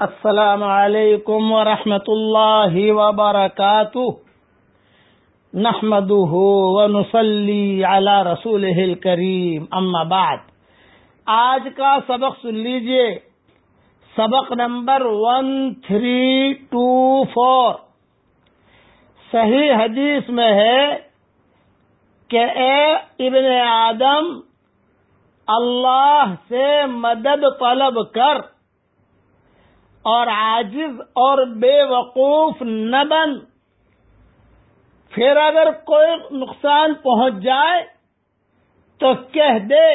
السلام علیکم ورحمۃ اللہ وبرکاتہ۔ نحمده ونصلي على رسوله الكريم اما بعد۔ آج کا سبق سن لیجیے۔ سبق number one three two four صحیح حدیث میں ہے کہ اے ابن آدم، اللہ سے مدد طلب کر۔ اور عاجز اور بے وقوف نہ بن۔ پھر اگر کوئی نقصان پہنچ جائے تو کہہ دے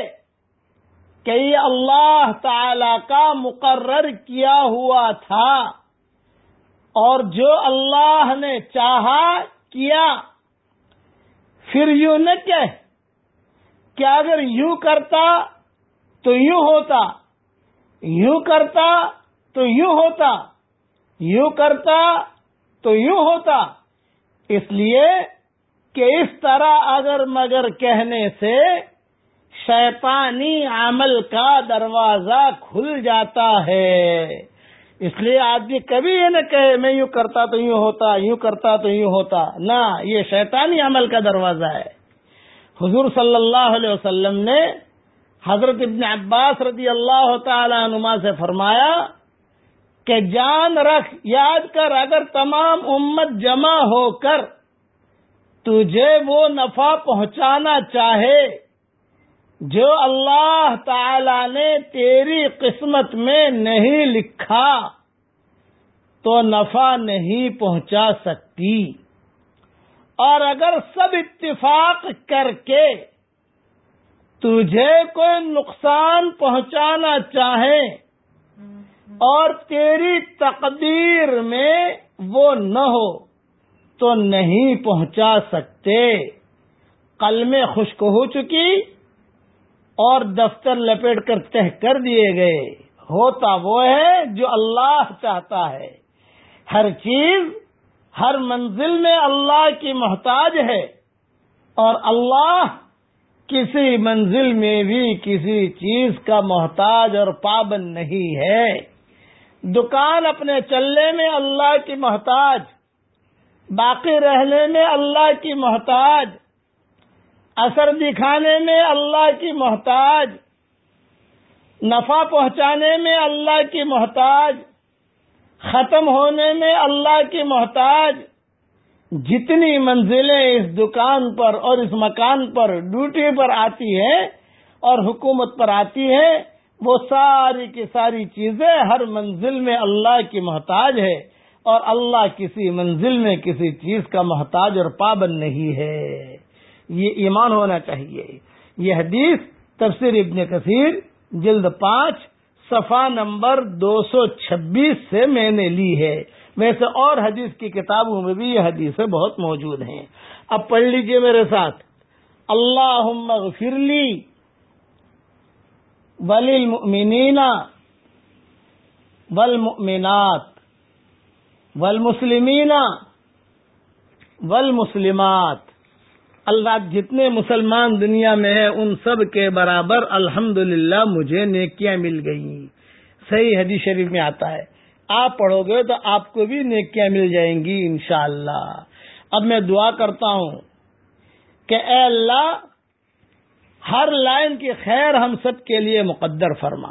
کہ یہ اللہ تعالی کا مقرر کیا ہوا تھا اور جو اللہ نے چاہا کیا۔ پھر یوں نہ کہ اگر یوں کرتا تو یوں ہوتا، یوں کرتا تو یوں ہوتا، یوں کرتا تو یوں ہوتا۔ اس لیے کہ اس طرح اگر مگر کہنے سے شیطانی عمل کا دروازہ کھل جاتا ہے۔ اس لیے آدمی کبھی یہ نہ کہے، میں یوں کرتا تو یوں ہوتا، یوں کرتا تو یوں ہوتا۔ نہ، یہ شیطانی عمل کا دروازہ ہے۔ حضور صلی اللہ علیہ وسلم نے حضرت ابن عباس رضی اللہ تعالی عنما سے فرمایا کہ جان رکھ، یاد کر، اگر تمام امت جمع ہو کر تجھے وہ نفع پہنچانا چاہے جو اللہ تعالی نے تیری قسمت میں نہیں لکھا، تو نفع نہیں پہنچا سکتی۔ اور اگر سب اتفاق کر کے تجھے کوئی نقصان پہنچانا چاہے اور تیری تقدیر میں وہ نہ ہو تو نہیں پہنچا سکتے۔ کل میں خشک ہو چکی اور دفتر لپیٹ کر تہ کر دیے گئے۔ ہوتا وہ ہے جو اللہ چاہتا ہے۔ ہر چیز ہر منزل میں اللہ کی محتاج ہے اور اللہ کسی منزل میں بھی کسی چیز کا محتاج اور پابند نہیں ہے۔ دکان اپنے چلنے میں اللہ کی محتاج، باقی رہنے میں اللہ کی محتاج، اثر دکھانے میں اللہ کی محتاج، نفع پہنچانے میں اللہ کی محتاج، ختم ہونے میں اللہ کی محتاج۔ جتنی منزلیں اس دکان پر اور اس مکان پر ڈیوٹی پر آتی ہیں اور حکومت پر آتی ہیں وہ ساری کی ساری چیزیں ہر منزل میں اللہ کی محتاج ہے اور اللہ کسی منزل میں کسی چیز کا محتاج اور پابند نہیں ہے۔ یہ ایمان ہونا چاہیے۔ یہ حدیث تفسیر ابن کثیر جلد پانچ صفا نمبر دو سو چھبیس سے میں نے لی ہے۔ ویسے اور حدیث کی کتابوں میں بھی یہ حدیثیں بہت موجود ہیں۔ اب پڑھ لیجیے میرے ساتھ۔ اللہ فرلی ولی المؤمنین والمؤمنات والمسلمین والمسلمات اللہ جتنے مسلمان دنیا میں ہیں ان سب کے برابر الحمد مجھے نیکیاں مل گئی صحیح حدیث شریف میں آتا ہے۔ آپ پڑھو گے تو آپ کو بھی نیکیاں مل جائیں گی انشاءاللہ۔ اب میں دعا کرتا ہوں کہ اے اللہ ہر لائن کی خیر ہم سب کے لیے مقدر فرما۔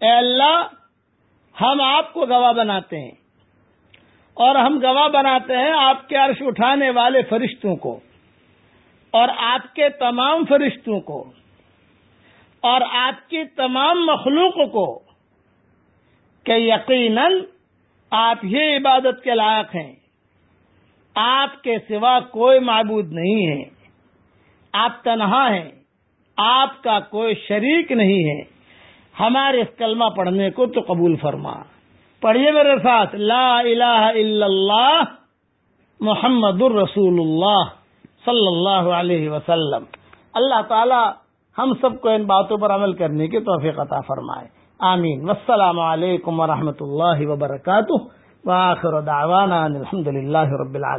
اے اللہ، ہم آپ کو گواہ بناتے ہیں۔ اور ہم گواہ بناتے ہیں آپ کے عرش اٹھانے والے فرشتوں کو اور آپ کے تمام فرشتوں کو اور آپ کی تمام مخلوق کو کہ یقیناً آپ ہی عبادت کے لائق ہیں۔ آپ کے سوا کوئی معبود نہیں ہے۔ آپ تنہا ہیں۔ آپ کا کوئی شریک نہیں ہے، ہمارے اس کلمہ پڑھنے کو تو قبول فرما۔ پڑھیے میرے ساتھ، لا الہ الا اللہ محمد الرسول اللہ صلی اللہ علیہ وسلم۔ اللہ تعالی ہم سب کو ان باتوں پر عمل کرنے کی توفیق عطا فرمائے۔ آمین۔ والسلام علیکم ورحمۃ اللہ وبرکاتہ۔ وآخر دعوانا الحمد للہ رب العالمین۔